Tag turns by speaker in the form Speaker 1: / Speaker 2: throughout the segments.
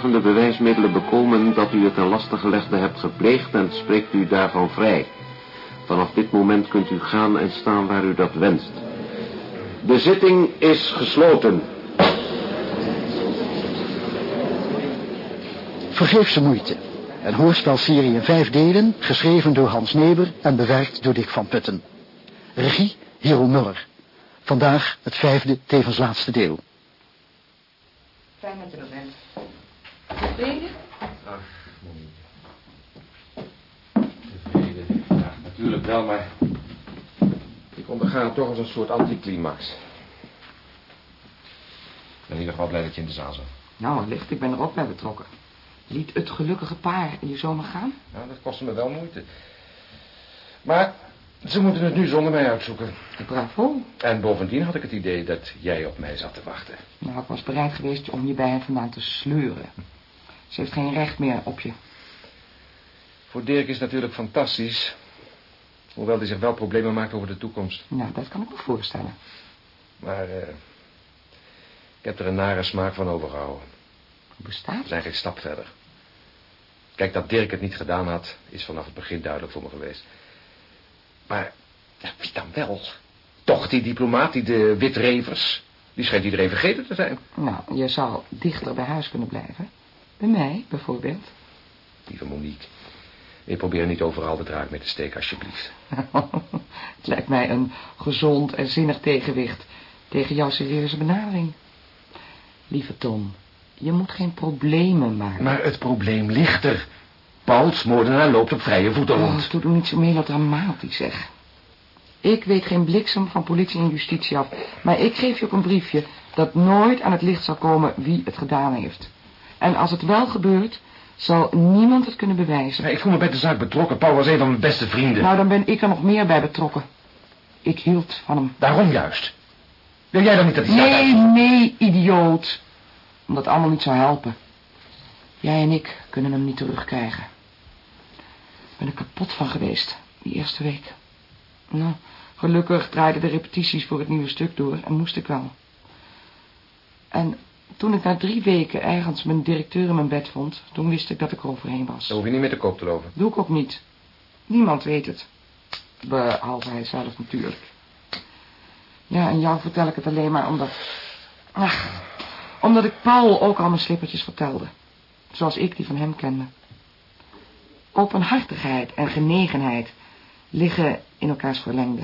Speaker 1: overtuigende bewijsmiddelen bekomen dat u het ten laste gelegde hebt gepleegd en spreekt u daarvan vrij. Vanaf dit moment kunt u gaan en staan waar u dat wenst. De zitting is gesloten.
Speaker 2: Vergeefse moeite. Een hoorspelserie in vijf delen, geschreven door Hans Neber en bewerkt door Dick van Putten. Regie, Hero Muller. Vandaag het vijfde, tevens laatste deel.
Speaker 3: Fijn dat je er bent. Tevreden?
Speaker 1: Ach, Tevreden, ja, natuurlijk wel, maar... Ik onderga het toch als een soort anticlimax. Ik ben in ieder geval blij dat je in de zaal zat.
Speaker 3: Nou, licht, ik ben er ook bij betrokken. Liet het gelukkige paar je zomaar gaan?
Speaker 1: Nou, dat kostte me wel moeite. Maar ze moeten het nu zonder mij uitzoeken.
Speaker 3: Bravo.
Speaker 1: En bovendien had ik het idee dat jij op mij zat te wachten.
Speaker 3: Nou, ik was bereid geweest om je bij hen vandaan te sleuren. Ze heeft geen recht meer op je.
Speaker 1: Voor Dirk is het natuurlijk fantastisch. Hoewel hij zich wel problemen maakt over de toekomst.
Speaker 3: Nou, dat kan ik me voorstellen.
Speaker 1: Maar eh, ik heb er een nare smaak van overgehouden.
Speaker 3: Hoe bestaat
Speaker 1: We zijn geen stap verder. Kijk, dat Dirk het niet gedaan had, is vanaf het begin duidelijk voor me geweest. Maar, ja, wie dan wel? Toch die diplomaat, die de Witrevers. Die schijnt iedereen vergeten te zijn.
Speaker 3: Nou, je zou dichter bij huis kunnen blijven. Bij mij, bijvoorbeeld.
Speaker 1: Lieve Monique. Ik probeer niet overal de draak mee te steken, alsjeblieft.
Speaker 3: het lijkt mij een gezond en zinnig tegenwicht tegen jouw serieuze benadering. Lieve Tom, je moet geen problemen maken.
Speaker 1: Maar het probleem ligt er. Pauls moordenaar loopt op vrije voeten
Speaker 3: Oh,
Speaker 1: rond.
Speaker 3: doe doe niet zo melodramatisch, zeg. Ik weet geen bliksem van politie en justitie af, maar ik geef je ook een briefje dat nooit aan het licht zal komen wie het gedaan heeft. En als het wel gebeurt, zal niemand het kunnen bewijzen.
Speaker 1: Ik voel me bij de zaak betrokken. Paul was een van mijn beste vrienden.
Speaker 3: Nou, dan ben ik er nog meer bij betrokken. Ik hield van hem.
Speaker 1: Daarom juist. Wil jij dan niet dat zaak
Speaker 3: Nee, nee, idioot. Omdat allemaal niet zou helpen. Jij en ik kunnen hem niet terugkrijgen. Ik ben er kapot van geweest, die eerste week. Nou, gelukkig draaiden de repetities voor het nieuwe stuk door en moest ik wel. En toen ik na drie weken ergens mijn directeur in mijn bed vond, toen wist ik dat ik er overheen was.
Speaker 1: Daar hoef je niet met de kop te lopen.
Speaker 3: Doe ik ook niet. Niemand weet het. Behalve hij zelf natuurlijk. Ja, en jou vertel ik het alleen maar omdat... Ach, omdat ik Paul ook al mijn slippertjes vertelde. Zoals ik die van hem kende. Openhartigheid en genegenheid liggen in elkaars verlengde.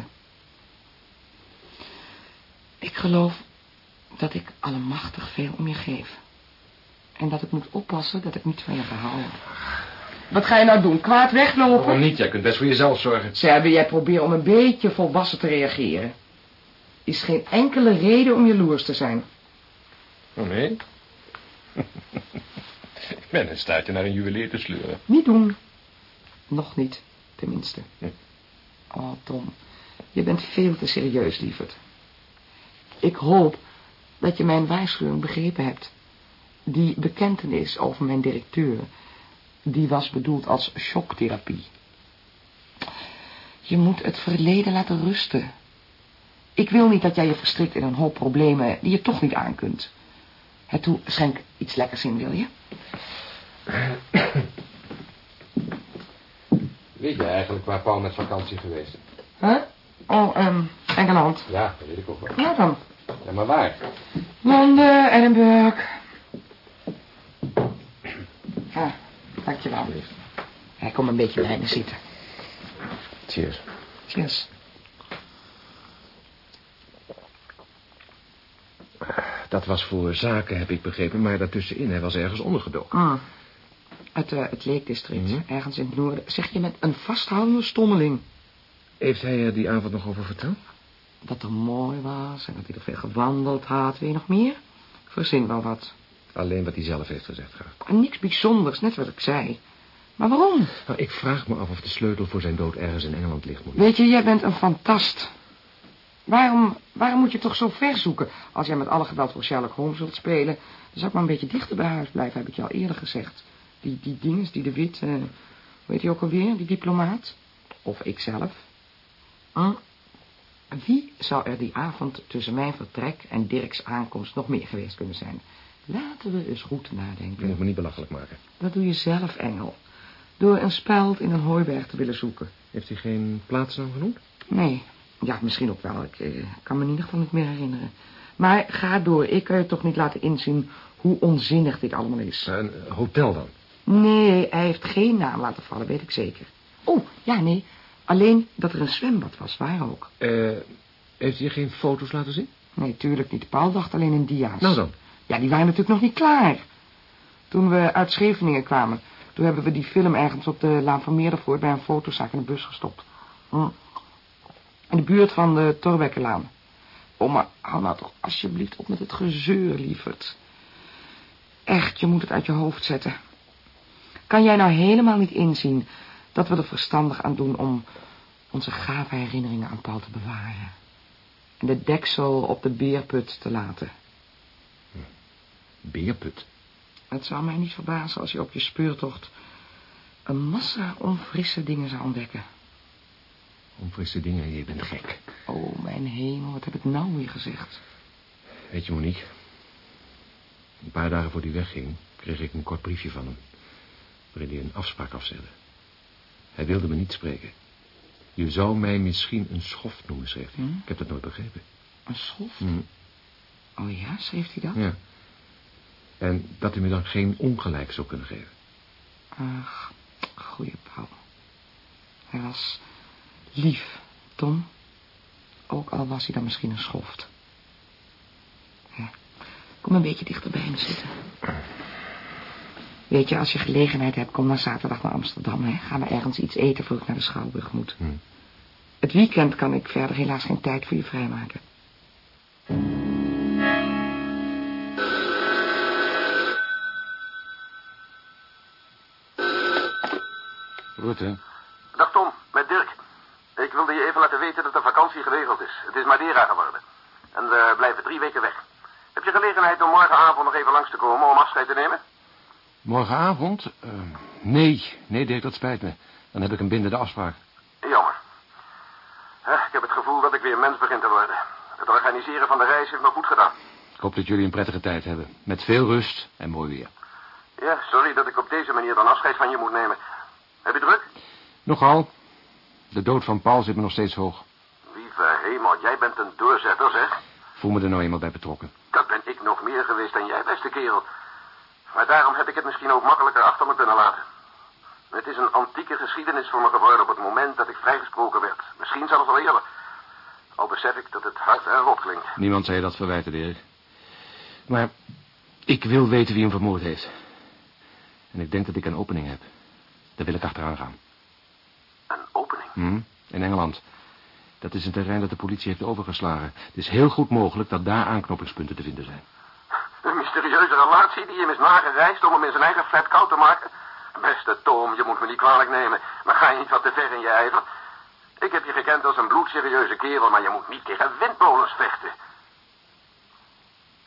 Speaker 3: Ik geloof dat ik allemachtig veel om je geef. En dat ik moet oppassen dat ik niet van je heb. Wat ga je nou doen? Kwaad weglopen?
Speaker 1: Waarom niet? Jij kunt best voor jezelf zorgen.
Speaker 3: Wil jij proberen om een beetje volwassen te reageren? Is geen enkele reden om jaloers te zijn.
Speaker 1: Oh, nee? ik ben in staat je naar een juwelier te sleuren.
Speaker 3: Niet doen. Nog niet, tenminste.
Speaker 1: Hm.
Speaker 3: Oh, Tom. Je bent veel te serieus, lieverd. Ik hoop dat je mijn waarschuwing begrepen hebt. Die bekentenis over mijn directeur, die was bedoeld als shocktherapie. Je moet het verleden laten rusten. Ik wil niet dat jij je verstrikt in een hoop problemen die je toch niet aan kunt. Het toe, schenk iets lekkers in, wil je?
Speaker 1: Weet je eigenlijk waar Paul met vakantie geweest is?
Speaker 3: Huh? Oh, ehm, Engeland.
Speaker 1: Ja, dat weet ik ook wel.
Speaker 3: Ja dan.
Speaker 1: Ja, maar waar?
Speaker 3: Londen, Edinburgh. Ah, dankjewel. Hij kom een beetje bij me zitten.
Speaker 1: Cheers.
Speaker 3: Cheers.
Speaker 1: Dat was voor zaken, heb ik begrepen, maar daartussenin, hij was ergens ondergedoken.
Speaker 3: Ah, het, eh, het Lake District,
Speaker 1: Mhm.
Speaker 3: ergens in het noorden. Zeg je met een vasthoudende stommeling.
Speaker 1: Heeft hij er die avond nog over verteld?
Speaker 3: Dat er mooi was en dat hij er veel gewandeld had. Weet je nog meer? Verzin wel wat.
Speaker 1: Alleen wat hij zelf heeft gezegd, graag.
Speaker 3: En niks bijzonders, net wat ik zei. Maar waarom?
Speaker 1: Nou, ik vraag me af of de sleutel voor zijn dood ergens in Engeland ligt, Monique.
Speaker 3: Weet je, jij bent een fantast. Waarom, waarom moet je toch zo ver zoeken? Als jij met alle geweld voor Sherlock Holmes wilt spelen... dan zou ik maar een beetje dichter bij huis blijven, heb ik je al eerder gezegd. Die, die dinges, die de Wit, eh, hoe heet hij ook alweer, die diplomaat? Of ikzelf. Hm? Wie zou er die avond tussen mijn vertrek en Dirks aankomst nog meer geweest kunnen zijn? Laten we eens goed nadenken.
Speaker 1: Je moet me niet belachelijk maken.
Speaker 3: Dat doe je zelf, Engel. Door een speld in een hooiberg te willen zoeken.
Speaker 1: Heeft hij geen plaatsnaam genoemd?
Speaker 3: Nee, ja, misschien ook wel. Ik eh, kan me in ieder geval niet meer herinneren. Maar ga door. Ik kan je toch niet laten inzien hoe onzinnig dit allemaal is.
Speaker 1: Een hotel dan?
Speaker 3: Nee, hij heeft geen naam laten vallen, weet ik zeker. Oh, ja, nee. Alleen dat er een zwembad was, waar ook.
Speaker 1: Eh, heeft hij geen foto's laten zien?
Speaker 3: Nee, tuurlijk niet. Paul dacht alleen in dia's.
Speaker 1: Nou dan.
Speaker 3: Ja, die waren natuurlijk nog niet klaar. Toen we uit Scheveningen kwamen, toen hebben we die film ergens op de Laan van Meerdervoort bij een fotozaak in de bus gestopt. Hm. In de buurt van de Torbekkenlaan. Maar hou nou toch alsjeblieft op met het gezeur, lieverd. Echt, je moet het uit je hoofd zetten. Kan jij nou helemaal niet inzien dat we er verstandig aan doen om onze gave herinneringen aan Paul te bewaren? En de deksel op de beerput te laten.
Speaker 1: Beerput?
Speaker 3: Het zou mij niet verbazen als je op je speurtocht een massa onfrisse dingen zou ontdekken.
Speaker 1: Onfrisse dingen, je bent gek.
Speaker 3: Oh, mijn hemel, wat heb ik nou weer gezegd?
Speaker 1: Weet je, Monique, een paar dagen voor die wegging, kreeg ik een kort briefje van hem, waarin hij een afspraak afzette. Hij wilde me niet spreken. Je zou mij misschien een schoft noemen, schreef hij.
Speaker 3: Hm?
Speaker 1: Ik heb dat nooit begrepen.
Speaker 3: Een schof?
Speaker 1: Hm.
Speaker 3: Oh ja, schreef hij dat?
Speaker 1: Ja. En dat hij me dan geen ongelijk zou kunnen geven.
Speaker 3: Ach, goeie Paul. Hij was lief, Tom. Ook al was hij dan misschien een schoft. Ja. Kom een beetje dichter bij me zitten. Weet je, als je gelegenheid hebt, kom dan zaterdag naar Amsterdam. Hè? Gaan we ergens iets eten voor ik naar de Schouwburg moet.
Speaker 1: Hm.
Speaker 3: Het weekend kan ik verder helaas geen tijd voor je vrijmaken.
Speaker 1: Rutte,
Speaker 4: Dag Tom, met Dirk. Ik wilde je even laten weten dat de vakantie geregeld is. Het is Madeira geworden. En we blijven drie weken weg. Heb je gelegenheid om morgenavond nog even langs te komen om afscheid te nemen?
Speaker 1: Morgenavond? Eh, nee, nee Dirk, dat spijt me. Dan heb ik een bindende afspraak.
Speaker 4: Jammer. Ik heb het gevoel dat ik weer mens begin te worden. Het organiseren van de reis heeft me goed gedaan.
Speaker 1: Ik hoop dat jullie een prettige tijd hebben. Met veel rust en mooi weer.
Speaker 4: Ja, sorry dat ik op deze manier dan afscheid van je moet nemen. Heb je druk?
Speaker 1: Nogal. De dood van Paul zit me nog steeds hoog.
Speaker 4: Lieve hemel, jij bent een doorzetter, zeg.
Speaker 1: Voel me er nou eenmaal bij betrokken.
Speaker 4: Dat ben ik nog meer geweest dan jij, beste kerel. Maar daarom heb ik het misschien ook makkelijker achter me kunnen laten. Het is een antieke geschiedenis voor me geworden op het moment dat ik vrijgesproken werd. Misschien zelfs al eerder. Al besef ik dat het hard en rot klinkt.
Speaker 1: Niemand je dat verwijten, Dirk. Maar ik wil weten wie hem vermoord heeft. En ik denk dat ik een opening heb. Daar wil ik achteraan gaan.
Speaker 4: Een opening.
Speaker 1: Hm? In Engeland. Dat is een terrein dat de politie heeft overgeslagen. Het is heel goed mogelijk dat daar aanknopingspunten te vinden zijn.
Speaker 4: Een mysterieuze relatie die hem is nagereisd om hem in zijn eigen flat koud te maken. Beste Tom, je moet me niet kwalijk nemen. Maar ga je niet wat te ver in je ijver? Ik heb je gekend als een bloedserieuze kerel, maar je moet niet tegen windmolens vechten.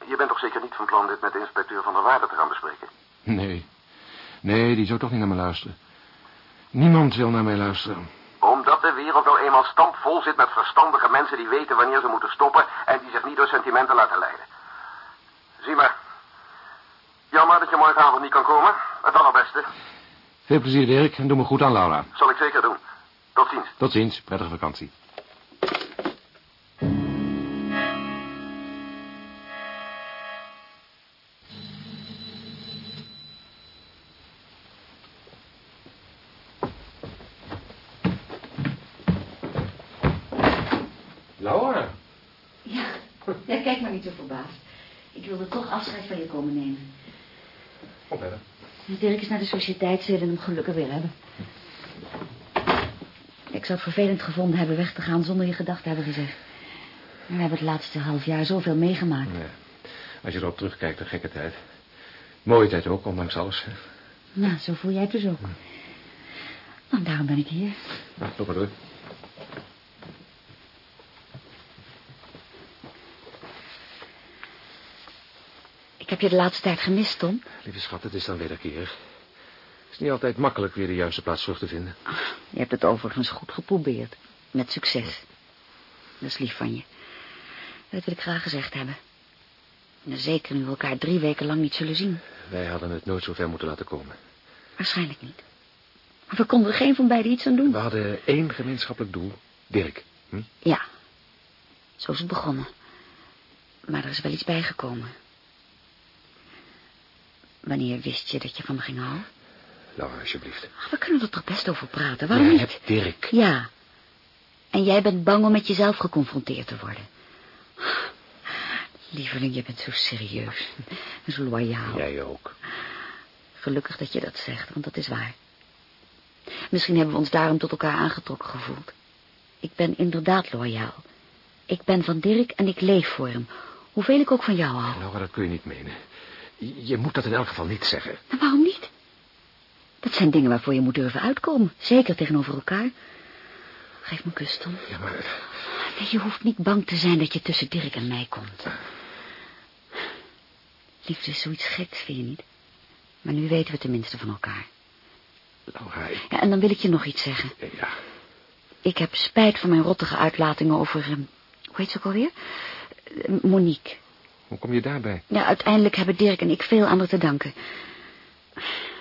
Speaker 4: Je bent toch zeker niet van plan dit met de inspecteur van de waarde te gaan bespreken?
Speaker 1: Nee. Nee, die zou toch niet naar me luisteren. Niemand wil naar mij luisteren.
Speaker 4: Omdat de wereld al eenmaal stampvol zit met verstandige mensen die weten wanneer ze moeten stoppen en die zich niet door sentimenten laten leiden. Zie maar. Morgenavond niet kan komen. Het allerbeste.
Speaker 1: Veel plezier, Dirk. En doe me goed aan, Laura.
Speaker 4: Zal ik zeker doen. Tot ziens.
Speaker 1: Tot ziens. Prettige vakantie.
Speaker 5: Dirk is naar de sociëteit, ze willen hem gelukkig weer hebben. Ik zou het vervelend gevonden hebben weg te gaan zonder je gedacht te hebben gezegd. Maar we hebben het laatste half jaar zoveel meegemaakt.
Speaker 1: Ja. Als je erop terugkijkt, een gekke tijd. Mooie tijd ook, ondanks alles.
Speaker 5: Nou, zo voel jij het dus ook. Nou, daarom ben ik hier.
Speaker 1: Nou, loop maar door.
Speaker 5: Heb je de laatste tijd gemist, Tom.
Speaker 1: Lieve schat, het is dan wederkerig. Het is niet altijd makkelijk weer de juiste plaats terug te vinden.
Speaker 5: Je hebt het overigens goed geprobeerd. Met succes. Dat is lief van je. Dat wil ik graag gezegd hebben. En zeker nu we elkaar drie weken lang niet zullen zien.
Speaker 1: Wij hadden het nooit zo ver moeten laten komen.
Speaker 5: Waarschijnlijk niet. Maar we konden er geen van beiden iets aan doen.
Speaker 1: We hadden één gemeenschappelijk doel. Dirk. Hm?
Speaker 5: Ja, zo is het begonnen. Maar er is wel iets bijgekomen. Wanneer wist je dat je van me ging houden?
Speaker 1: Laura, alsjeblieft.
Speaker 5: Ach, we kunnen er toch best over praten, waarom
Speaker 1: Jij
Speaker 5: niet?
Speaker 1: hebt Dirk.
Speaker 5: Ja. En jij bent bang om met jezelf geconfronteerd te worden. Lieveling, je bent zo serieus. En zo loyaal.
Speaker 1: Jij ook.
Speaker 5: Gelukkig dat je dat zegt, want dat is waar. Misschien hebben we ons daarom tot elkaar aangetrokken gevoeld. Ik ben inderdaad loyaal. Ik ben van Dirk en ik leef voor hem. Hoeveel ik ook van jou hou.
Speaker 1: Laura, dat kun je niet menen. Je moet dat in elk geval niet zeggen.
Speaker 5: Maar waarom niet? Dat zijn dingen waarvoor je moet durven uitkomen. Zeker tegenover elkaar. Geef me een kus, Tom.
Speaker 1: Ja, maar...
Speaker 5: Nee, je hoeft niet bang te zijn dat je tussen Dirk en mij komt. Liefde is zoiets geks, vind je niet? Maar nu weten we tenminste van elkaar.
Speaker 1: Laura, ik...
Speaker 5: Ja, en dan wil ik je nog iets zeggen.
Speaker 1: Ja,
Speaker 5: Ik heb spijt van mijn rottige uitlatingen over... ehm, hoe heet ze ook alweer? Monique.
Speaker 1: Hoe kom je daarbij?
Speaker 5: Ja, uiteindelijk hebben Dirk en ik veel aan haar te danken.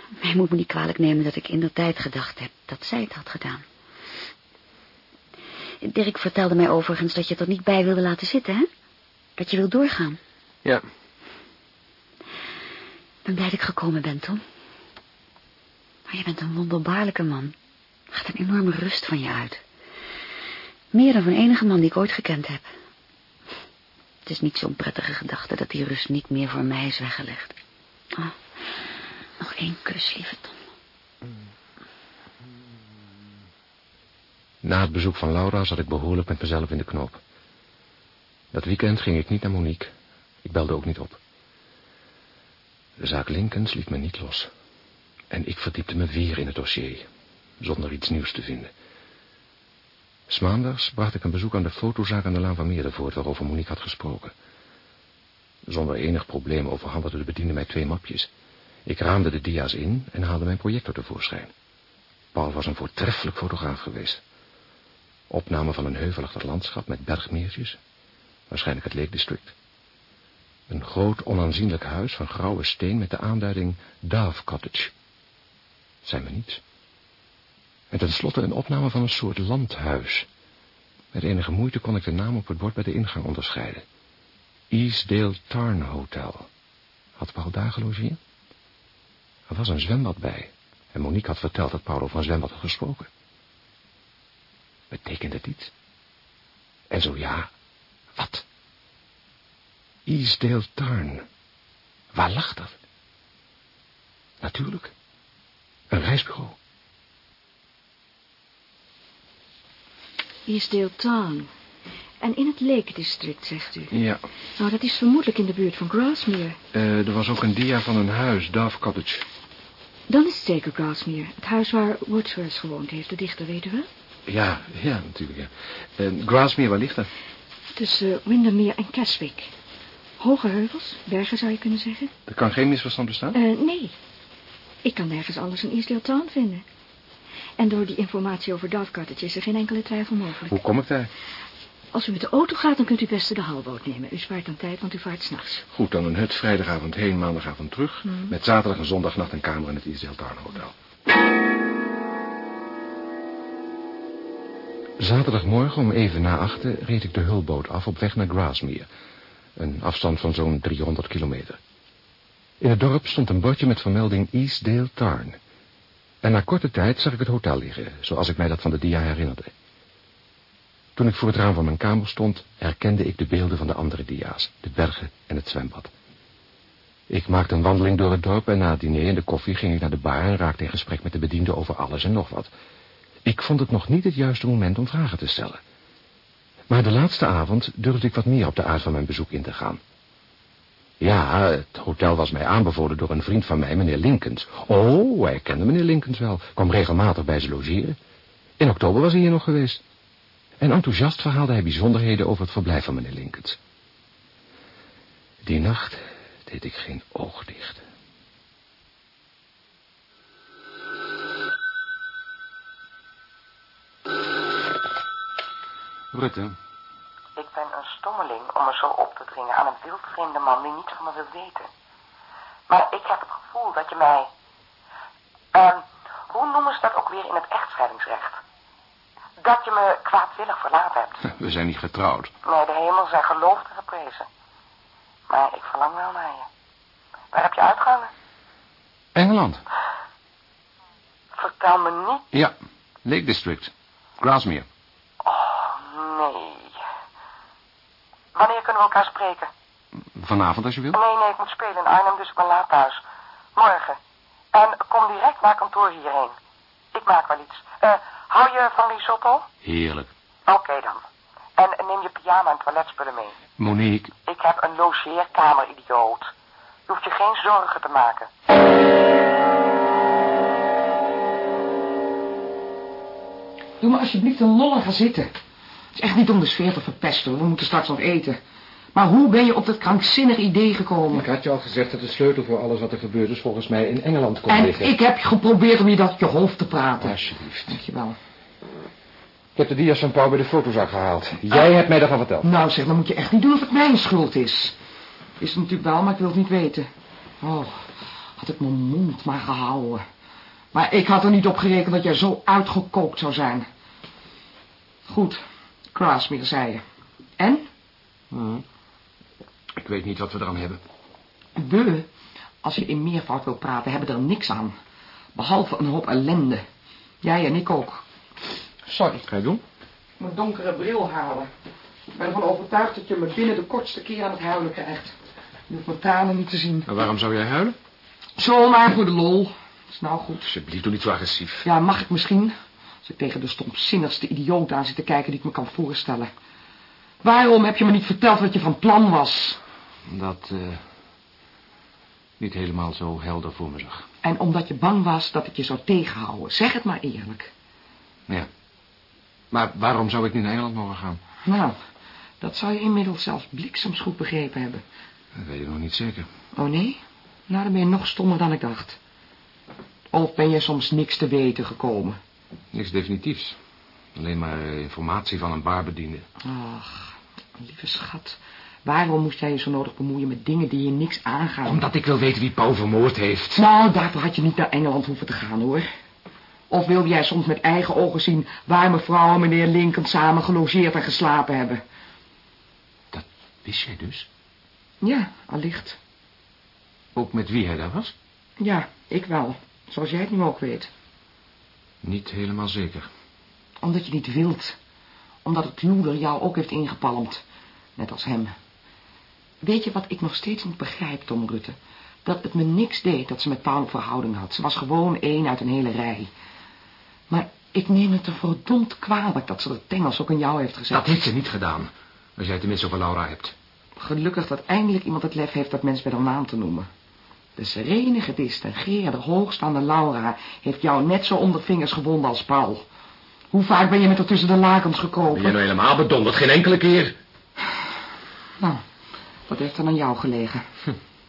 Speaker 5: Maar je moet me niet kwalijk nemen dat ik in de tijd gedacht heb dat zij het had gedaan. Dirk vertelde mij overigens dat je het er niet bij wilde laten zitten, hè? Dat je wil doorgaan.
Speaker 1: Ja,
Speaker 5: Ik ben blij dat ik gekomen ben, Tom. Maar je bent een wonderbaarlijke man. Er gaat een enorme rust van je uit. Meer dan van enige man die ik ooit gekend heb. Het is niet zo'n prettige gedachte dat die rust niet meer voor mij is weggelegd. Oh, nog één kus, lieve Tom.
Speaker 1: Na het bezoek van Laura zat ik behoorlijk met mezelf in de knoop. Dat weekend ging ik niet naar Monique. Ik belde ook niet op. De zaak Lincolns liet me niet los. En ik verdiepte me weer in het dossier, zonder iets nieuws te vinden. Smaandags bracht ik een bezoek aan de fotozaak aan de Laan van Meerdervoort, waarover Monique had gesproken. Zonder enig probleem overhandigde de bediende mij twee mapjes. Ik raamde de dia's in en haalde mijn projector tevoorschijn. Paul was een voortreffelijk fotograaf geweest. Opname van een heuvelachtig landschap met bergmeertjes. Waarschijnlijk het Lake District. Een groot onaanzienlijk huis van grauwe steen met de aanduiding Dove Cottage. Zijn me niets. En tenslotte een opname van een soort landhuis. Met enige moeite kon ik de naam op het bord bij de ingang onderscheiden. Eastdale Tarn Hotel. Had Paul daar gelogeerd? Er was een zwembad bij. En Monique had verteld dat Paul een zwembad had gesproken. Betekent het iets? En zo ja, wat? Eastdale Tarn. Waar lag dat? Natuurlijk. Een reisbureau.
Speaker 6: Eastdale Town. En in het Lake District, zegt u.
Speaker 1: Ja,
Speaker 6: Nou, dat is vermoedelijk in de buurt van Grasmere.
Speaker 1: eh, er was ook een dia van een huis, Dove Cottage.
Speaker 6: Dan is het zeker Grasmere. Het huis waar Wordsworth gewoond heeft, de dichter, weten we.
Speaker 1: Ja, ja, natuurlijk, ja. Eh, Grasmere, waar ligt dat?
Speaker 6: Tussen Windermere en Keswick. Hoge heuvels, bergen zou je kunnen zeggen.
Speaker 1: Er kan geen misverstand bestaan?
Speaker 6: Eh, nee. Ik kan nergens anders een Eastdale Town vinden. En door die informatie over Cottage is er geen enkele twijfel mogelijk.
Speaker 1: Hoe kom ik daar?
Speaker 6: Als u met de auto gaat, dan kunt u best de halboot nemen. U spaart dan tijd, want u vaart s'nachts.
Speaker 1: Goed, dan een hut vrijdagavond heen, maandagavond terug. Met zaterdag en zondagnacht een kamer in het Eastdale Tarn Hotel. Zaterdagmorgen om even na achten reed ik de hulboot af op weg naar Grasmere. Een afstand van zo'n 300 kilometer. In het dorp stond een bordje met vermelding Eastdale Tarn. En na korte tijd zag ik het hotel liggen, zoals ik mij dat van de dia herinnerde. Toen ik voor het raam van mijn kamer stond, herkende ik de beelden van de andere dia's, de bergen en het zwembad. Ik maakte een wandeling door het dorp en na het diner en de koffie ging ik naar de bar en raakte in gesprek met de bediende over alles en nog wat. Ik vond het nog niet het juiste moment om vragen te stellen. Maar de laatste avond durfde ik wat meer op de aard van mijn bezoek in te gaan. Ja, het hotel was mij aanbevolen door een vriend van mij, meneer Linkens. Oh, hij kende meneer Linkens wel, kwam regelmatig bij ze logeren. In oktober was hij hier nog geweest. En enthousiast verhaalde hij bijzonderheden over het verblijf van meneer Linkens. Die nacht deed ik geen oog dicht.
Speaker 7: Rutte,
Speaker 3: stommeling om me zo op te dringen aan een wildvreemde man die niets van me wil weten. Maar ik heb het gevoel dat je mij... ehm hoe noemen ze dat ook weer in het echtscheidingsrecht? Dat je me kwaadwillig verlaten hebt.
Speaker 1: We zijn niet getrouwd.
Speaker 3: Nee, de hemel zijn geloofd en geprezen. Maar ik verlang wel naar je. Waar heb je uitgehangen?
Speaker 1: Engeland.
Speaker 3: Vertel me niet.
Speaker 1: Ja, Lake District. Grasmere.
Speaker 3: Oh, nee. Wanneer kunnen we elkaar spreken?
Speaker 1: Vanavond als je wil.
Speaker 3: Nee, nee, ik moet spelen in Arnhem, dus ik ben laat thuis. Morgen. En kom direct naar kantoor hierheen. Ik maak wel iets. Eh, hou je van risotto?
Speaker 1: Heerlijk.
Speaker 3: Oké dan. En neem je pyjama en toiletspullen mee.
Speaker 1: Monique,
Speaker 3: Ik heb een logeerkamer, idioot. Je hoeft je geen zorgen te maken. Doe maar alsjeblieft een lol en ga zitten. Het is echt niet om de sfeer te verpesten. We moeten straks nog eten. Maar hoe ben je op dat krankzinnig idee gekomen?
Speaker 8: Ik had je al gezegd dat de sleutel voor alles wat er gebeurd is volgens mij in Engeland kon
Speaker 3: En
Speaker 8: liggen.
Speaker 3: ik heb geprobeerd om je dat uit je hoofd te praten.
Speaker 8: Alsjeblieft.
Speaker 3: Dankjewel.
Speaker 8: Ik heb de dia's van Pauw bij de fotozak gehaald. Jij hebt mij daarvan verteld.
Speaker 3: Nou zeg, dan moet je echt niet doen of het mijn schuld is. Is het natuurlijk wel, maar ik wil het niet weten. Oh, had ik mijn mond maar gehouden. Maar ik had er niet op gerekend dat jij zo uitgekookt zou zijn. Goed, Krasmere zei je. En?
Speaker 1: ik weet niet wat we eraan hebben.
Speaker 3: We, als je in meervoud wil praten, hebben er niks aan. Behalve een hoop ellende. Jij en ik ook. Sorry.
Speaker 1: Ga je doen?
Speaker 3: Moet donkere bril halen. Ik ben ervan overtuigd dat je me binnen de kortste keer aan het huilen krijgt. Je hoeft mijn tranen niet te zien.
Speaker 1: En waarom zou jij huilen?
Speaker 3: Zo maar voor de lol. Is nou goed.
Speaker 1: Alsjeblieft, doe niet zo agressief.
Speaker 3: Ja, mag ik misschien? Als ik tegen de stomzinnigste idioot aan zit te kijken die ik me kan voorstellen. Waarom heb je me niet verteld wat je van plan was?
Speaker 1: Dat, eh niet helemaal zo helder voor me zag.
Speaker 3: En omdat je bang was dat ik je zou tegenhouden. Zeg het maar eerlijk.
Speaker 1: Ja. Maar waarom zou ik niet naar Engeland mogen gaan?
Speaker 3: Nou, dat zou je inmiddels zelfs bliksemsgoed begrepen hebben.
Speaker 1: Dat weet ik nog niet zeker.
Speaker 3: Oh nee? Nou, dan ben je nog stommer dan ik dacht. Of ben je soms niks te weten gekomen?
Speaker 1: Niks definitiefs. Alleen maar eh, informatie van een barbediende.
Speaker 3: Ach, lieve schat. Waarom moest jij je zo nodig bemoeien met dingen die je niks aangaan?
Speaker 1: Omdat ik wil weten wie Paul vermoord heeft.
Speaker 3: Nou, daarvoor had je niet naar Engeland hoeven te gaan, hoor. Of wilde jij soms met eigen ogen zien waar mevrouw en meneer Lincoln samen gelogeerd en geslapen hebben?
Speaker 1: Dat wist jij dus?
Speaker 3: Ja, allicht.
Speaker 1: Ook met wie hij daar was?
Speaker 3: Ja, ik wel. Zoals jij het nu ook weet.
Speaker 1: Niet helemaal zeker.
Speaker 3: Omdat je niet wilt. Omdat het loeder jou ook heeft ingepalmd. Net als hem. Weet je wat ik nog steeds niet begrijp, Tom Rutte? Dat het me niks deed dat ze met Paul een verhouding had. Ze was gewoon één uit een hele rij. Maar ik neem het er verdomd kwalijk dat ze de tengels ook aan jou heeft gezet.
Speaker 1: Dat heeft ze niet gedaan. Als jij tenminste over Laura hebt.
Speaker 3: Gelukkig dat eindelijk iemand het lef heeft dat mens bij haar naam te noemen. De serene, gedistingeerde, hoogstaande Laura heeft jou net zo onder vingers gewonden als Paul. Hoe vaak ben je met haar tussen de lakens gekropen?
Speaker 1: Ben je nou helemaal bedonderd? Geen enkele keer.
Speaker 3: Nou, dat heeft dan aan jou gelegen.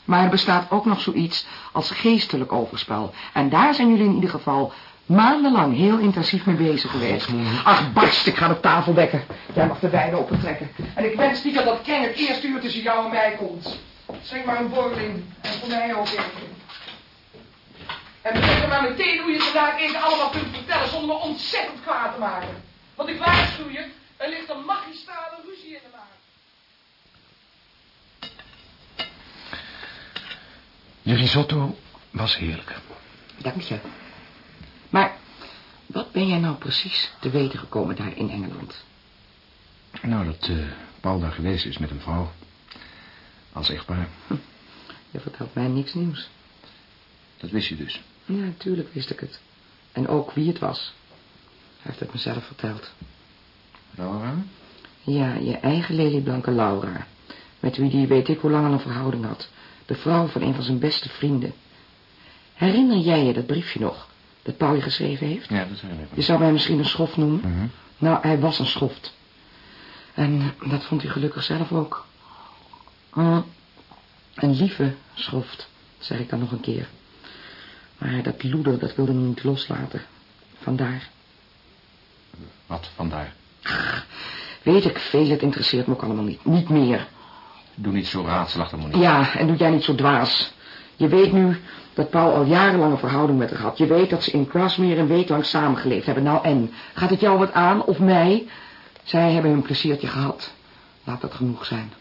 Speaker 3: Maar er bestaat ook nog zoiets als geestelijk overspel. En daar zijn jullie in ieder geval maandenlang heel intensief mee bezig geweest. Ach, barst, ik ga de tafel dekken. Jij mag de wijn opentrekken. En ik wens niet dat Ken het eerste uur tussen jou en mij komt. Schenk maar een borreling. En voor mij ook even. En begin maar meteen hoe je het vandaag eten allemaal kunt vertellen zonder me ontzettend kwaad te maken. Want ik waarschuw je, er ligt een magistrale ruzie in de maag.
Speaker 1: Je risotto was heerlijk.
Speaker 3: Dank je. Maar wat ben jij nou precies te weten gekomen daar in Engeland?
Speaker 1: Nou, dat eh, Paul daar geweest is met een vrouw. Als echtpaar.
Speaker 3: Je vertelt mij niks nieuws.
Speaker 1: Dat wist je dus.
Speaker 3: Ja, natuurlijk wist ik het. En ook wie het was. Hij heeft het mezelf verteld.
Speaker 1: Laura?
Speaker 3: Ja, je eigen lelieblanke Laura. Met wie die weet ik hoe lang al een verhouding had. De vrouw van een van zijn beste vrienden. Herinner jij je dat briefje nog? Dat Paul je geschreven heeft?
Speaker 1: Ja, dat herinner ik
Speaker 3: Je zou mij misschien een schoft noemen.
Speaker 1: Mhm.
Speaker 3: Nou, hij was een schoft. En dat vond hij gelukkig zelf ook. Mm, Een lieve schoft, zeg ik dan nog een keer. Maar dat loeder, dat wilde hij niet loslaten. Vandaar.
Speaker 1: Wat vandaar?
Speaker 3: Weet ik veel, het interesseert me ook allemaal niet. Niet meer.
Speaker 1: Doe niet zo raadselachtig, Monique.
Speaker 3: Ja, en doe jij niet zo dwaas. Je weet nu dat Paul al jarenlang een verhouding met haar had. Je weet dat ze in Grasmere een week lang samengeleefd hebben. Nou en, gaat het jou wat aan of mij? Zij hebben hun pleziertje gehad. Laat dat genoeg zijn.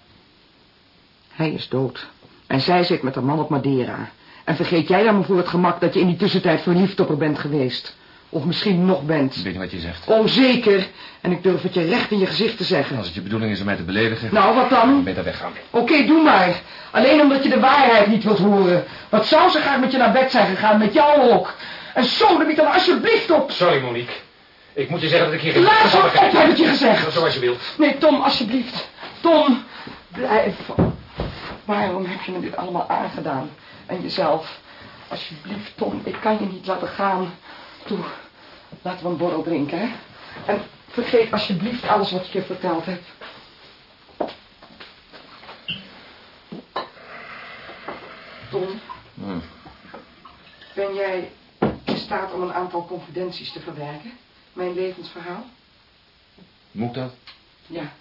Speaker 3: Hij is dood. En zij zit met haar man op Madeira. En vergeet jij dan maar voor het gemak dat je in die tussentijd verliefd op haar bent geweest. Of misschien nog bent.
Speaker 1: Weet je wat je zegt?
Speaker 3: Oh, zeker. En ik durf het je recht in je gezicht te zeggen.
Speaker 1: Als het je bedoeling is om mij te beledigen...
Speaker 3: Nou, wat dan?
Speaker 1: Beter weggaan.
Speaker 3: Oké, doe maar. Alleen omdat je de waarheid niet wilt horen. Wat zou ze graag met je naar bed zijn gegaan, met jou ook. En zo, neem ik dan alsjeblieft op.
Speaker 1: Sorry, Monique. Ik moet je zeggen dat ik hier... geen
Speaker 3: Laat zo op,
Speaker 1: van
Speaker 3: heb ik je gezegd.
Speaker 1: Zoals je wilt.
Speaker 3: Nee, Tom, alsjeblieft. Tom, blijf. Waarom heb je me dit allemaal aangedaan? En jezelf. Alsjeblieft, Tom, ik kan je niet laten gaan. Toe, laten we een borrel drinken, hè? En vergeet alsjeblieft alles wat ik je verteld heb. Tom,
Speaker 1: Hm.
Speaker 3: ben jij in staat om een aantal confidenties te verwerken? Mijn levensverhaal?
Speaker 1: Moet dat?
Speaker 3: Ja.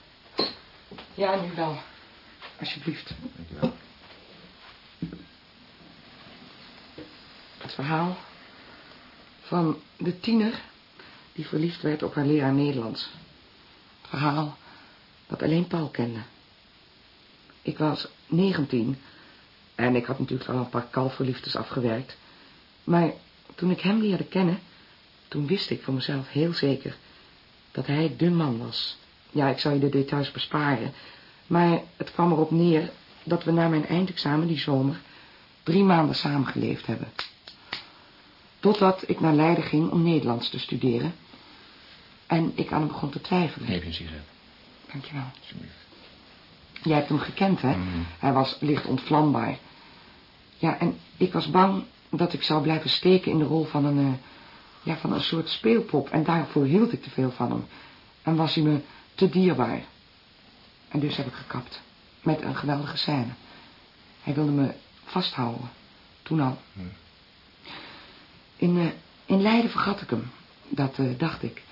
Speaker 3: Ja, nu wel. Alsjeblieft.
Speaker 1: Dankjewel.
Speaker 3: Het verhaal van de tiener die verliefd werd op haar leraar Nederlands. Het verhaal dat alleen Paul kende. Ik was 19 en ik had natuurlijk al een paar kalverliefdes afgewerkt. Maar toen ik hem leerde kennen, toen wist ik voor mezelf heel zeker dat hij de man was. Ja, ik zal je de details besparen. Maar het kwam erop neer dat we na mijn eindexamen die zomer drie maanden samengeleefd hebben. Totdat ik naar Leiden ging om Nederlands te studeren. En ik aan hem begon te twijfelen.
Speaker 1: Geef je een sigaret,
Speaker 3: Dankjewel.
Speaker 1: alsjeblieft.
Speaker 3: Jij hebt hem gekend, hè?
Speaker 1: Mhm.
Speaker 3: Hij was licht ontvlambaar. Ja, en ik was bang dat ik zou blijven steken in de rol van een, eh, ja, van een soort speelpop. En daarvoor hield ik te veel van hem. En was hij me te dierbaar. En dus heb ik gekapt. Met een geweldige scène. Hij wilde me vasthouden. Toen al.
Speaker 1: Hm.
Speaker 3: In, eh, in Leiden vergat ik hem. Dat eh, dacht ik.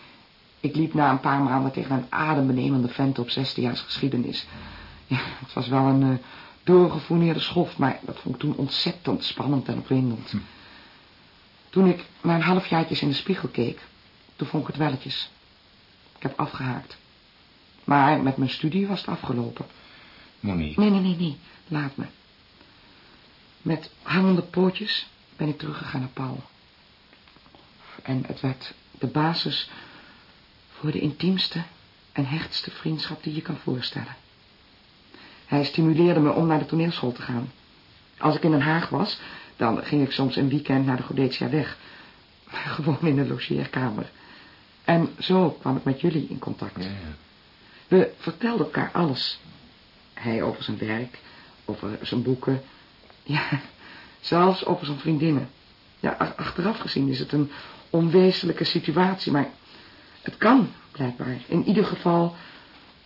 Speaker 3: Ik liep na een paar maanden tegen een adembenemende vent op zesdejaars geschiedenis. Ja, het was wel een eh, doorgefourneerde schoft, maar dat vond ik toen ontzettend spannend en opwindend.
Speaker 1: Hm.
Speaker 3: Toen ik mijn halfjaartjes in de spiegel keek, toen vond ik het welletjes. Ik heb afgehaakt. Maar met mijn studie was het afgelopen.
Speaker 1: Monique.
Speaker 3: Nee, nee, nee, nee. Laat me. Met hangende pootjes ben ik teruggegaan naar Paul. En het werd de basis voor de intiemste en hechtste vriendschap die je kan voorstellen. Hij stimuleerde me om naar de toneelschool te gaan. Als ik in Den Haag was, dan ging ik soms een weekend naar de Godetia weg. Gewoon in de logeerkamer. En zo kwam ik met jullie in contact.
Speaker 1: Ja, ja.
Speaker 3: We vertelden elkaar alles. Hij over zijn werk, over zijn boeken. Ja, zelfs over zijn vriendinnen. Ja, ach- achteraf gezien is het een onwezenlijke situatie, maar het kan, blijkbaar. In ieder geval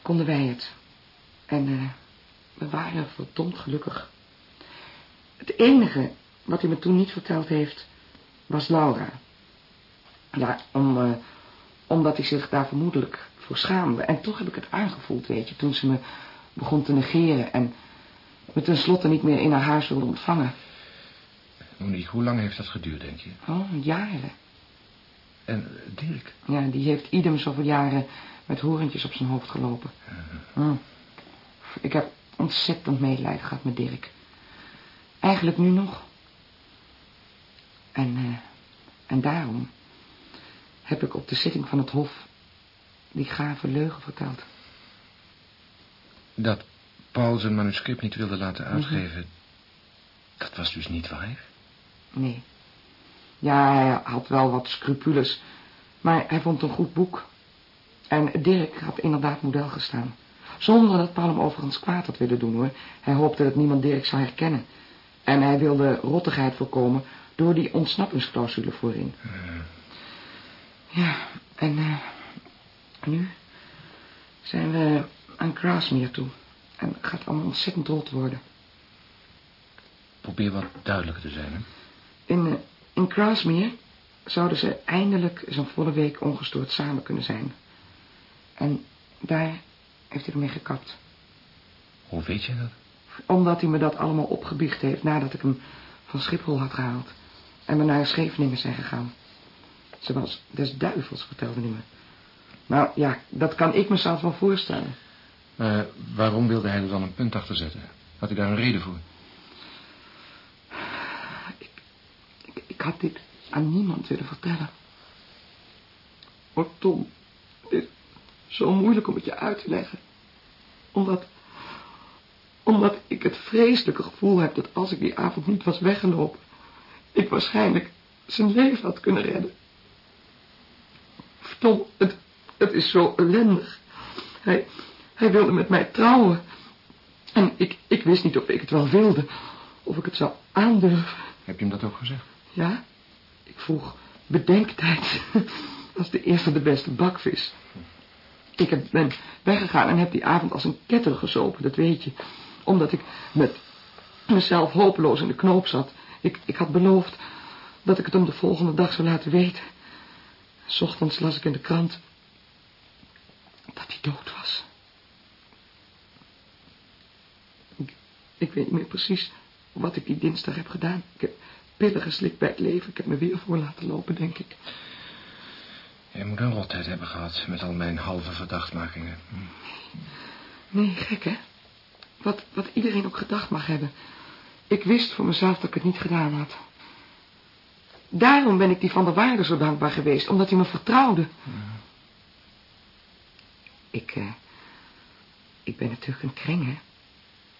Speaker 3: konden wij het. En eh, we waren verdomd gelukkig. Het enige wat hij me toen niet verteld heeft, was Laura. Ja, om, eh, omdat hij zich daar vermoedelijk voor schaamde. En toch heb ik het aangevoeld, weet je, toen ze me begon te negeren en me tenslotte niet meer in haar huis wilde ontvangen.
Speaker 1: Monique, hoe lang heeft dat geduurd, denk je?
Speaker 3: Oh, jaren.
Speaker 1: En eh, Dirk?
Speaker 3: Ja, die heeft idem zoveel jaren met horentjes op zijn hoofd gelopen. Hm. Ik heb ontzettend medelijden gehad met Dirk. Eigenlijk nu nog. En, eh, en daarom heb ik op de zitting van het hof die gave leugen verteld.
Speaker 1: Dat Paul zijn manuscript niet wilde laten uitgeven... dat was dus niet waar?
Speaker 3: Nee. Ja, hij had wel wat scrupules. Maar hij vond het een goed boek. En Dirk had inderdaad model gestaan. Zonder dat Paul hem overigens kwaad had willen doen, hoor. Hij hoopte dat niemand Dirk zou herkennen. En hij wilde rottigheid voorkomen door die ontsnappingsclausule voorin. Ja, en eh, nu zijn we aan Grasmere toe. En het gaat allemaal ontzettend rot worden.
Speaker 1: Probeer wat duidelijker te zijn, hè?
Speaker 3: In, eh, in Grasmere zouden ze eindelijk een volle week ongestoord samen kunnen zijn. En daar heeft hij ermee gekapt.
Speaker 1: Hoe weet je dat?
Speaker 3: Omdat hij me dat allemaal opgebiecht heeft nadat ik hem van Schiphol had gehaald. En we naar Scheveningen zijn gegaan. Ze was des duivels, vertelde hij me. Nou ja, dat kan ik mezelf wel voorstellen.
Speaker 1: Maar waarom wilde hij er dan een punt achter zetten? Had hij daar een reden voor?
Speaker 3: Ik, ik, ik had dit aan niemand willen vertellen. Oh, Tom, het is zo moeilijk om het je uit te leggen. Omdat, omdat ik het vreselijke gevoel heb dat als ik die avond niet was weggelopen, ik waarschijnlijk zijn leven had kunnen redden. Tom, het, het is zo ellendig. Hij, hij wilde met mij trouwen. En ik, ik wist niet of ik het wel wilde, of ik het zou aandurven.
Speaker 1: Heb je hem dat ook gezegd?
Speaker 3: Ja, ik vroeg bedenktijd als de eerste de beste bakvis. Ik heb- ben weggegaan en heb die avond als een ketter gezopen, dat weet je. Omdat ik met mezelf hopeloos in de knoop zat. Ik, ik had beloofd dat ik het hem de volgende dag zou laten weten. 's ochtends las ik in de krant dat hij dood was. Ik, ik weet niet meer precies wat ik die dinsdag heb gedaan. Ik heb pillen geslikt bij het leven. Ik heb me weer voor laten lopen, denk ik.
Speaker 1: Je moet een rotheid hebben gehad met al mijn halve verdachtmakingen. Hm.
Speaker 3: Nee, gek hè? Wat, wat iedereen ook gedacht mag hebben. Ik wist voor mezelf dat ik het niet gedaan had. Daarom ben ik die van der Waarde zo dankbaar geweest, omdat hij me vertrouwde. Ik, eh, ik ben natuurlijk een kring, hè.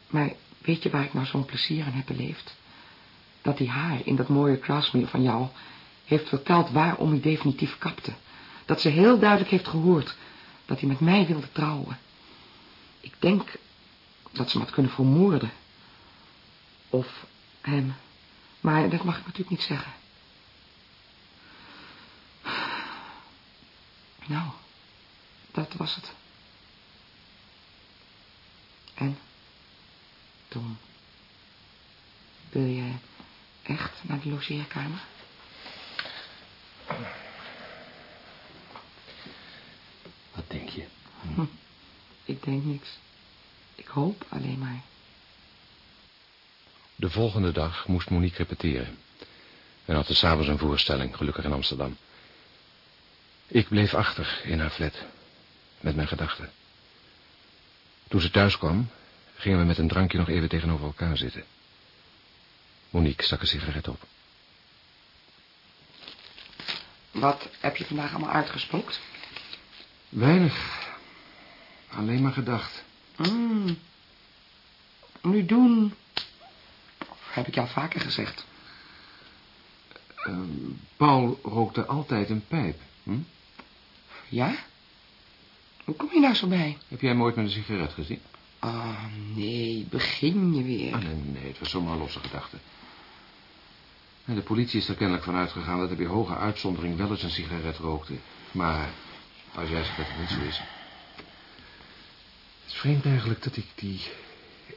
Speaker 3: Maar weet je waar ik nou zo'n plezier aan heb beleefd? Dat hij haar in dat mooie Grasmere van jou heeft verteld waarom hij definitief kapte. Dat ze heel duidelijk heeft gehoord dat hij met mij wilde trouwen. Ik denk dat ze me had kunnen vermoorden. Of hem. Maar dat mag ik natuurlijk niet zeggen. Nou, dat was het. En, Tom, wil je echt naar de logeerkamer?
Speaker 1: Wat denk je?
Speaker 3: Ik denk niks. Ik hoop alleen maar.
Speaker 1: De volgende dag moest Monique repeteren. En had s'avonds een voorstelling, gelukkig in Amsterdam. Ik bleef achter in haar flat, met mijn gedachten. Toen ze thuis kwam, gingen we met een drankje nog even tegenover elkaar zitten. Monique stak een sigaret op.
Speaker 3: Wat heb je vandaag allemaal uitgespookt?
Speaker 1: Weinig. Alleen maar gedacht.
Speaker 3: Mm. Nu doen. Heb ik jou vaker gezegd?
Speaker 1: Ehm, Paul rookte altijd een pijp. Hm?
Speaker 3: Ja? Hoe kom je nou zo bij?
Speaker 1: Heb jij hem ooit met een sigaret gezien?
Speaker 3: Ah, nee, begin je weer.
Speaker 1: Ah, nee, nee, het was zomaar losse gedachte. En de politie is er kennelijk van uitgegaan dat hij bij hoge uitzondering wel eens een sigaret rookte. Maar als jij zegt dat het niet zo is. Het is vreemd eigenlijk dat ik die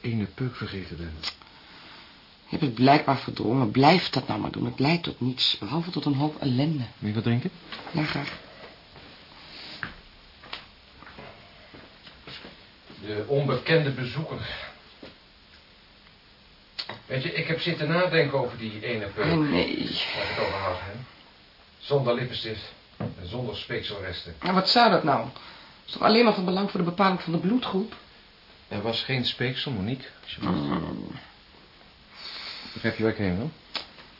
Speaker 1: ene peuk vergeten ben.
Speaker 3: Je hebt het blijkbaar verdrongen. Blijf dat nou maar doen. Het leidt tot niets, behalve tot een hoop ellende.
Speaker 1: Wil je wat drinken?
Speaker 3: Ja, graag.
Speaker 1: De onbekende bezoeker. Weet je, ik heb zitten nadenken over die ene peuk.
Speaker 3: Oh, nee.
Speaker 1: Waar ik het over had, hè? Zonder lippenstift. En zonder speekselresten.
Speaker 3: Maar wat zou dat nou? is toch alleen maar van belang voor de bepaling van de bloedgroep?
Speaker 1: Er was geen speeksel, Monique. alsjeblieft.
Speaker 3: Mm,
Speaker 1: Begrijp je waar ik heen wil?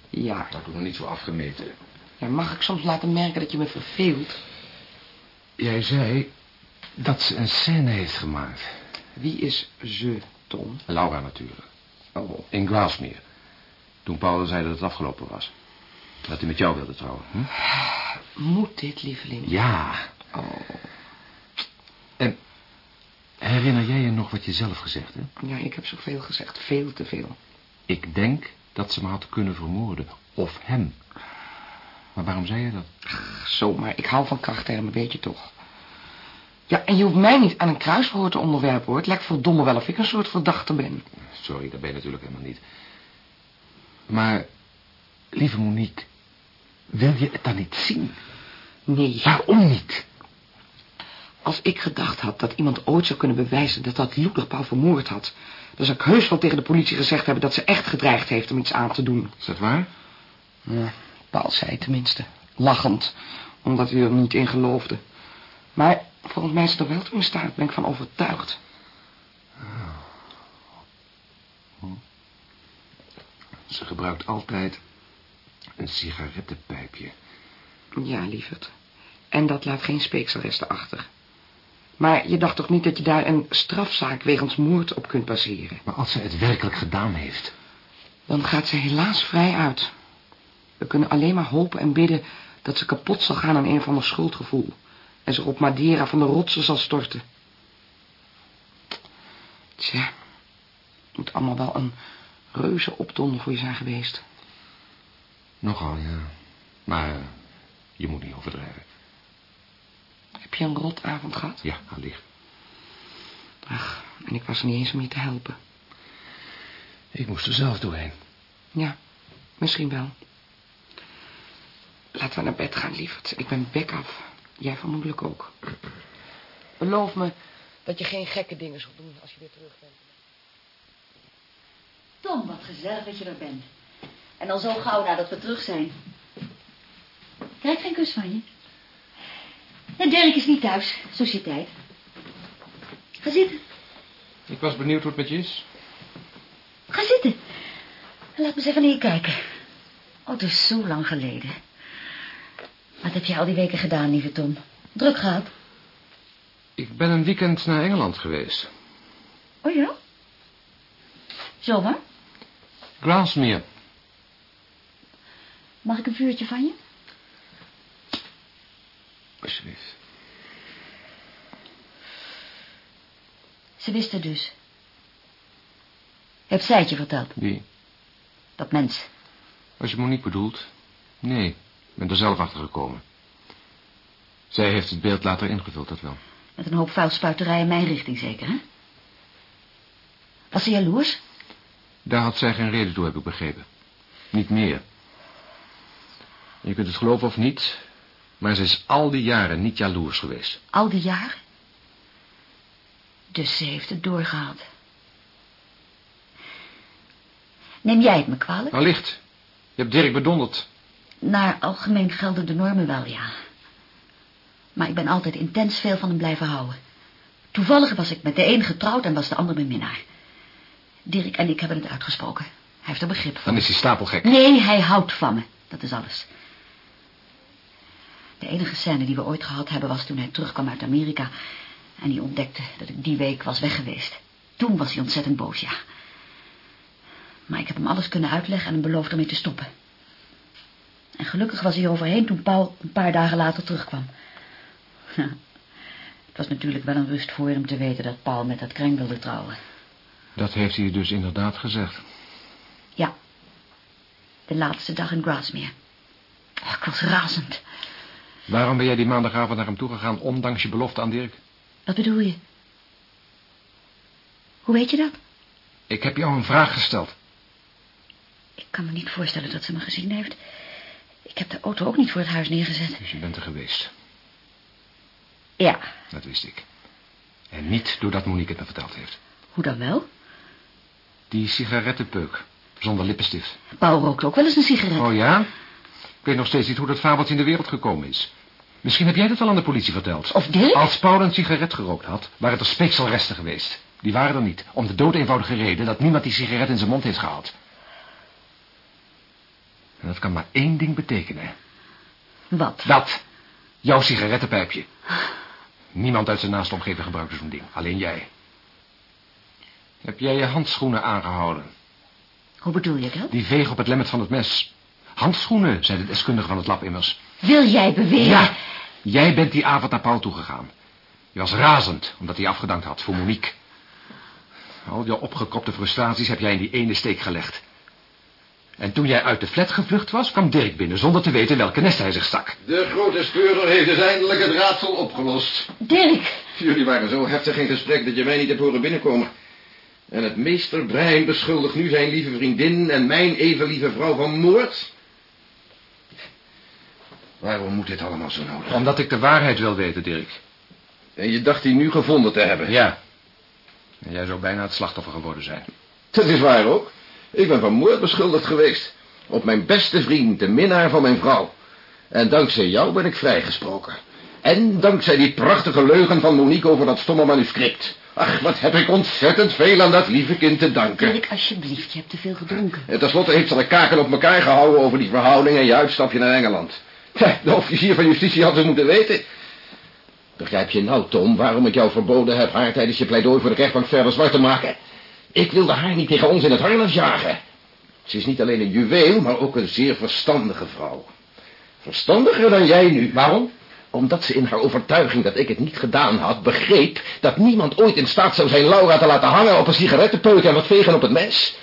Speaker 3: ja.
Speaker 1: Nou, doe nog niet zo afgemeten.
Speaker 3: ja. Mag ik soms laten merken dat je me verveelt?
Speaker 1: Jij zei dat ze een scène heeft gemaakt.
Speaker 3: Wie is ze, Tom?
Speaker 1: Laura natuurlijk.
Speaker 3: Oh,
Speaker 1: In Grasmere. Toen Paul zei dat het afgelopen was. Dat hij met jou wilde trouwen. Hm?
Speaker 3: moet dit, lieveling?
Speaker 1: Ja.
Speaker 3: Oh,
Speaker 1: En herinner jij je nog wat je zelf gezegd hebt?
Speaker 3: ja, ik heb zoveel gezegd. Veel te veel.
Speaker 1: Ik denk dat ze me had kunnen vermoorden. Of hem. Maar waarom zei je dat?
Speaker 3: Zo, maar ik hou van krachttermen, weet je toch. Ja, en je hoeft mij niet aan een kruisverhoor te onderwerpen, hoor. Het lijkt verdomme wel of ik een soort verdachte ben.
Speaker 1: Sorry, dat ben je natuurlijk helemaal niet. Maar, lieve Monique, wil je het dan niet zien?
Speaker 3: Nee.
Speaker 1: Waarom niet?
Speaker 3: Als ik gedacht had dat iemand ooit zou kunnen bewijzen dat dat Ludwig Paul vermoord had... dan zou ik heus wel tegen de politie gezegd hebben dat ze echt gedreigd heeft om iets aan te doen.
Speaker 1: Is dat waar?
Speaker 3: Ja, Paul zei tenminste. Lachend, omdat hij er niet in geloofde. Maar volgens mij is het er wel toe in staat, ben ik van overtuigd.
Speaker 1: Ze gebruikt altijd een sigarettenpijpje.
Speaker 3: Ja, lieverd. En dat laat geen speekselresten achter. Maar je dacht toch niet dat je daar een strafzaak wegens moord op kunt baseren?
Speaker 1: Maar als ze het werkelijk gedaan heeft...
Speaker 3: Dan gaat ze helaas vrij uit. We kunnen alleen maar hopen en bidden dat ze kapot zal gaan aan een of ander schuldgevoel. En zich op Madeira van de rotsen zal storten. Tja, het moet allemaal wel een reuze opdonder voor je zijn geweest.
Speaker 1: Nogal, ja. Maar eh, je moet niet overdrijven.
Speaker 3: Heb je een rotavond gehad?
Speaker 1: Ja, allicht.
Speaker 3: Ach, en ik was er niet eens om je te helpen.
Speaker 1: Ik moest er zelf doorheen.
Speaker 3: Ja, misschien wel. Laten we naar bed gaan, lieverd. Ik ben bek af. Jij vermoedelijk ook. Beloof me dat je geen gekke dingen zult doen als je weer terug bent.
Speaker 5: Tom, wat gezellig dat je er bent. En al zo gauw nadat we terug zijn. Krijg geen kus van je. En Dirk is niet thuis. Sociëteit. Ga zitten.
Speaker 8: Ik was benieuwd hoe het met je is.
Speaker 5: Ga zitten. Laat me eens even naar je kijken. Oh, het is zo lang geleden. Wat heb je al die weken gedaan, lieve Tom? Druk gehad?
Speaker 1: Ik ben een weekend naar Engeland geweest.
Speaker 5: Oh ja? Zomaar?
Speaker 1: Grasmere.
Speaker 5: Mag ik een vuurtje van je?
Speaker 1: Alsjeblieft.
Speaker 5: Ze wisten dus. Heeft zij het je verteld?
Speaker 1: Wie?
Speaker 5: Dat mens.
Speaker 1: Als je Monique bedoelt? Nee, ben er zelf achter gekomen. Zij heeft het beeld later ingevuld, dat wel.
Speaker 5: Met een hoop vuilspuiterij in mijn richting zeker, hè? Was ze jaloers?
Speaker 1: Daar had zij geen reden toe, heb ik begrepen. Niet meer. Je kunt het geloven of niet, maar ze is al die jaren niet jaloers geweest.
Speaker 5: Al die jaren? Dus ze heeft het doorgehad. Neem jij het me kwalijk?
Speaker 1: Allicht. Je hebt Dirk bedonderd.
Speaker 5: Naar algemeen gelden de normen wel, ja. Maar ik ben altijd intens veel van hem blijven houden. Toevallig was ik met de een getrouwd en was de ander mijn minnaar. Dirk en ik hebben het uitgesproken. Hij heeft er begrip van.
Speaker 1: Dan is hij stapelgek.
Speaker 5: Nee, hij houdt van me. Dat is alles. De enige scène die we ooit gehad hebben was toen hij terugkwam uit Amerika... en hij ontdekte dat ik die week was weg geweest. Toen was hij ontzettend boos, ja. Maar ik heb hem alles kunnen uitleggen en hem beloofd ermee te stoppen. En gelukkig was hij overheen toen Paul een paar dagen later terugkwam. Het was natuurlijk wel een rust voor hem te weten dat Paul met dat kreng wilde trouwen.
Speaker 1: Dat heeft hij dus inderdaad gezegd.
Speaker 5: Ja. De laatste dag in Grasmere. Oh, ik was razend.
Speaker 1: Waarom ben jij die maandagavond naar hem toegegaan, ondanks je belofte aan Dirk?
Speaker 5: Wat bedoel je? Hoe weet je dat?
Speaker 1: Ik heb jou een vraag gesteld.
Speaker 5: Ik kan me niet voorstellen dat ze me gezien heeft. Ik heb de auto ook niet voor het huis neergezet.
Speaker 1: Dus je bent er geweest.
Speaker 5: Ja,
Speaker 1: Dat wist ik. En niet doordat Monique het me verteld heeft.
Speaker 5: hoe dan wel?
Speaker 1: Die sigarettenpeuk. Zonder lippenstift.
Speaker 5: Paul rookt ook wel eens een sigaret.
Speaker 1: Oh ja? Ik weet nog steeds niet hoe dat fabeltje in de wereld gekomen is. Misschien heb jij dat al aan de politie verteld.
Speaker 5: Of Dirk?
Speaker 1: Als Paul een sigaret gerookt had, waren er speekselresten geweest. Die waren er niet. Om de dood eenvoudige reden dat niemand die sigaret in zijn mond heeft gehad. En dat kan maar één ding betekenen.
Speaker 5: Wat?
Speaker 1: Dat. Jouw sigarettenpijpje. Niemand uit zijn naaste omgeving gebruikte zo'n ding. Alleen jij. Heb jij je handschoenen aangehouden?
Speaker 5: Hoe bedoel je dat?
Speaker 1: Die veeg op het lemmet van het mes. Handschoenen, zei de deskundige van het lab immers.
Speaker 5: Wil jij beweren?
Speaker 1: Ja, jij bent die avond naar Paul toegegaan. Je was razend, omdat hij afgedankt had voor Monique. Al je opgekropte frustraties heb jij in die ene steek gelegd. En toen jij uit de flat gevlucht was, kwam Dirk binnen... zonder te weten welke nest hij zich stak.
Speaker 9: De grote speurder heeft dus eindelijk het raadsel opgelost.
Speaker 5: Dirk!
Speaker 9: Jullie waren zo heftig in gesprek dat je mij niet hebt horen binnenkomen. En het meesterbrein beschuldigt nu zijn lieve vriendin en mijn even lieve vrouw van moord. Waarom moet dit allemaal zo nodig?
Speaker 1: Omdat ik de waarheid wil weten, Dirk.
Speaker 9: En je dacht die nu gevonden te hebben?
Speaker 1: Ja. En jij zou bijna het slachtoffer geworden zijn.
Speaker 9: Dat is waar ook. Ik ben van moord beschuldigd geweest. Op mijn beste vriend, de minnaar van mijn vrouw. En dankzij jou ben ik vrijgesproken. En dankzij die prachtige leugen van Monique over dat stomme manuscript. Ach, wat heb ik ontzettend veel aan dat lieve kind te danken.
Speaker 5: Dirk, alsjeblieft, je hebt te veel gedronken.
Speaker 9: En tenslotte heeft ze de kaken op elkaar gehouden over die verhouding en je uitstapje naar Engeland. De officier van justitie had het moeten weten. Begrijp je nou, Tom, waarom ik jou verboden heb haar tijdens je pleidooi voor de rechtbank verder zwart te maken? Ik wilde haar niet tegen ons in het harnas jagen. Ze is niet alleen een juweel, maar ook een zeer verstandige vrouw. Verstandiger dan jij nu. Waarom? Omdat ze in haar overtuiging dat ik het niet gedaan had, begreep dat niemand ooit in staat zou zijn Laura te laten hangen op een sigarettenpeuk en wat vegen op het mes.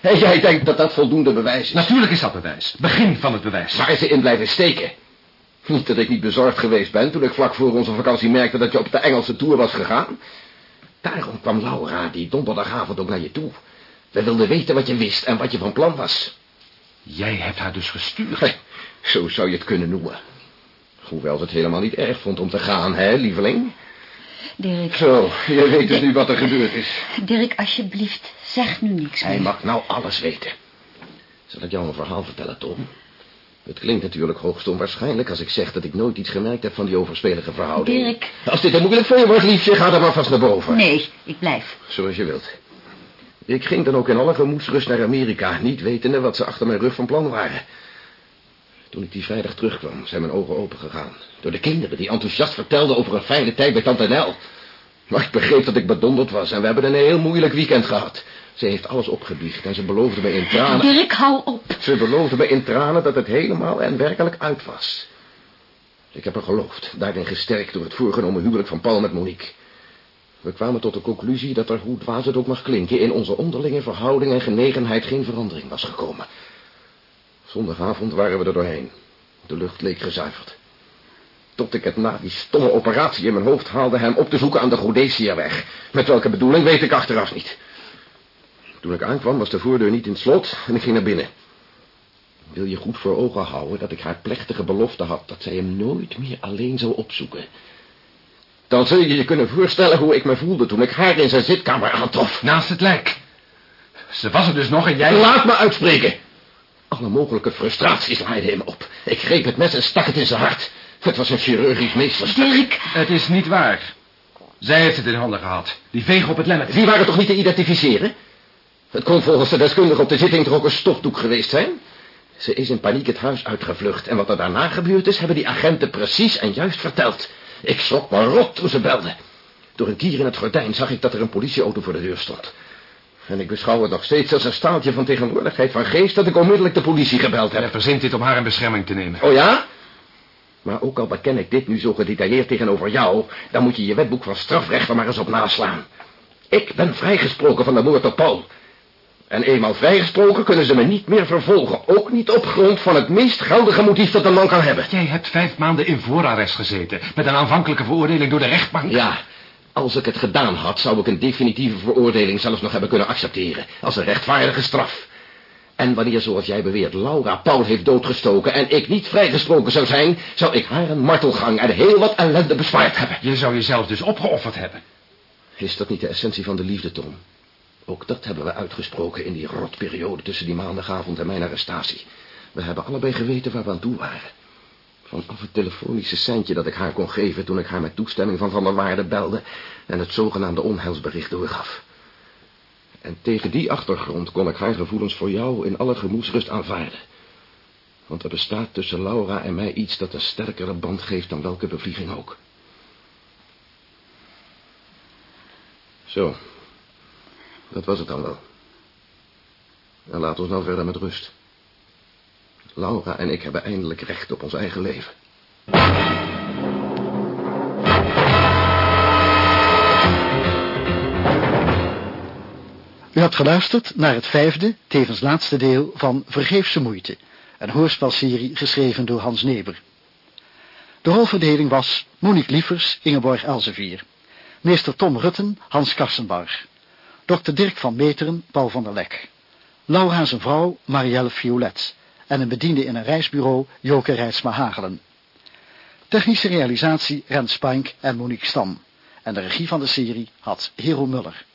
Speaker 9: En jij denkt dat dat voldoende bewijs is.
Speaker 1: Natuurlijk is dat bewijs. Begin van het bewijs.
Speaker 9: Waar ze in blijven steken. Niet dat ik niet bezorgd geweest ben toen ik vlak voor onze vakantie merkte dat je op de Engelse tour was gegaan. Daarom kwam Laura die donderdagavond ook naar je toe. We wilden weten wat je wist en wat je van plan was.
Speaker 1: Jij hebt haar dus gestuurd.
Speaker 9: Zo zou je het kunnen noemen. Hoewel ze het helemaal niet erg vond om te gaan, hè, lieveling?
Speaker 5: Dirk,
Speaker 9: Zo, je weet dus nu wat er gebeurd is.
Speaker 5: Dirk, alsjeblieft, zeg nu niks
Speaker 9: Hij
Speaker 5: meer.
Speaker 9: mag nou alles weten. Zal ik jou een verhaal vertellen, Tom? Het klinkt natuurlijk hoogst onwaarschijnlijk als ik zeg dat ik nooit iets gemerkt heb van die overspelige verhouding.
Speaker 5: Dirk.
Speaker 9: Als dit te moeilijk voor je wordt, liefje, ga dan maar vast naar boven.
Speaker 5: Nee, ik blijf.
Speaker 9: Zoals je wilt. Ik ging dan ook in alle gemoedsrust naar Amerika, niet wetende wat ze achter mijn rug van plan waren. Toen ik die vrijdag terugkwam, zijn mijn ogen opengegaan. Door de kinderen die enthousiast vertelden over een fijne tijd bij Tante Nel. Maar ik begreep dat ik bedonderd was en we hebben een heel moeilijk weekend gehad. Ze heeft alles opgebiecht en ze beloofde me in tranen...
Speaker 5: Dirk, hou op.
Speaker 9: Ze beloofde me in tranen dat het helemaal en werkelijk uit was. Ik heb er geloofd, daarin gesterkt door het voorgenomen huwelijk van Paul met Monique. We kwamen tot de conclusie dat er, hoe dwaas het ook mag klinken... in onze onderlinge verhouding en genegenheid geen verandering was gekomen. Zondagavond waren we er doorheen. De lucht leek gezuiverd. Tot ik het na die stomme operatie in mijn hoofd haalde hem op te zoeken aan de Rhodesiaweg. Met welke bedoeling weet ik achteraf niet. Toen ik aankwam was de voordeur niet in het slot en ik ging naar binnen. Wil je goed voor ogen houden dat ik haar plechtige belofte had... dat zij hem nooit meer alleen zou opzoeken. Dan zul je je kunnen voorstellen hoe ik me voelde toen ik haar in zijn zitkamer aantrof.
Speaker 1: Naast het lijk. Ze was er dus nog en jij...
Speaker 9: Laat me uitspreken. Alle mogelijke frustraties laaiden hem op. Ik greep het mes en stak het in zijn hart. Het was een chirurgisch meesterstuk.
Speaker 5: Dirk,
Speaker 1: Het is niet waar. Zij heeft het in handen gehad. Die vegen op het lemmet.
Speaker 9: Die waren toch niet te identificeren? Het kon volgens de deskundige op de zitting toch ook een stofdoek geweest zijn? Ze is in paniek het huis uitgevlucht. En wat er daarna gebeurd is, hebben die agenten precies en juist verteld. Ik schrok me rot toen ze belden. Door een kier in het gordijn zag ik dat er een politieauto voor de deur stond. En ik beschouw het nog steeds als een staaltje van tegenwoordigheid van geest... dat ik onmiddellijk de politie gebeld heb.
Speaker 1: verzint dit om haar in bescherming te nemen.
Speaker 9: Oh ja? Maar ook al beken ik dit nu zo gedetailleerd tegenover jou... dan moet je je wetboek van strafrecht er maar eens op naslaan. Ik ben vrijgesproken van de moord op Paul. En eenmaal vrijgesproken kunnen ze me niet meer vervolgen. Ook niet op grond van het meest geldige motief dat een man kan hebben.
Speaker 1: Jij hebt vijf maanden in voorarrest gezeten... met een aanvankelijke veroordeling door de rechtbank.
Speaker 9: Ja, als ik het gedaan had, zou ik een definitieve veroordeling zelfs nog hebben kunnen accepteren. Als een rechtvaardige straf. En wanneer, zoals jij beweert, Laura Paul heeft doodgestoken... en ik niet vrijgesproken zou zijn... zou ik haar een martelgang en heel wat ellende bespaard hebben.
Speaker 1: Je zou jezelf dus opgeofferd hebben.
Speaker 9: Is dat niet de essentie van de liefde, Tom? Ook dat hebben we uitgesproken in die rotperiode tussen die maandagavond en mijn arrestatie. We hebben allebei geweten waar we aan toe waren. Vanaf het telefonische centje dat ik haar kon geven toen ik haar met toestemming van Van der Waarde belde en het zogenaamde onheilsbericht doorgaf. En tegen die achtergrond kon ik haar gevoelens voor jou in alle gemoedsrust aanvaarden. Want er bestaat tussen Laura en mij iets dat een sterkere band geeft dan welke bevlieging ook. Zo, dat was het dan wel. En laat ons nou verder met rust. Laura en ik hebben eindelijk recht op ons eigen leven.
Speaker 2: U hebt geluisterd naar het vijfde, tevens laatste deel van Vergeefse Moeite, een hoorspelserie geschreven door Hans Neber. De rolverdeling was Monique Lievers, Ingeborg Elsevier, meester Tom Rutten, Hans Karsenbarg, dokter Dirk van Meteren, Paul van der Lek, Laura zijn vrouw, Marielle Violet, en een bediende in een reisbureau, Joke Rijtsma Hagelen. Technische realisatie Rens Spank en Monique Stam. en de regie van de serie had Hero Muller.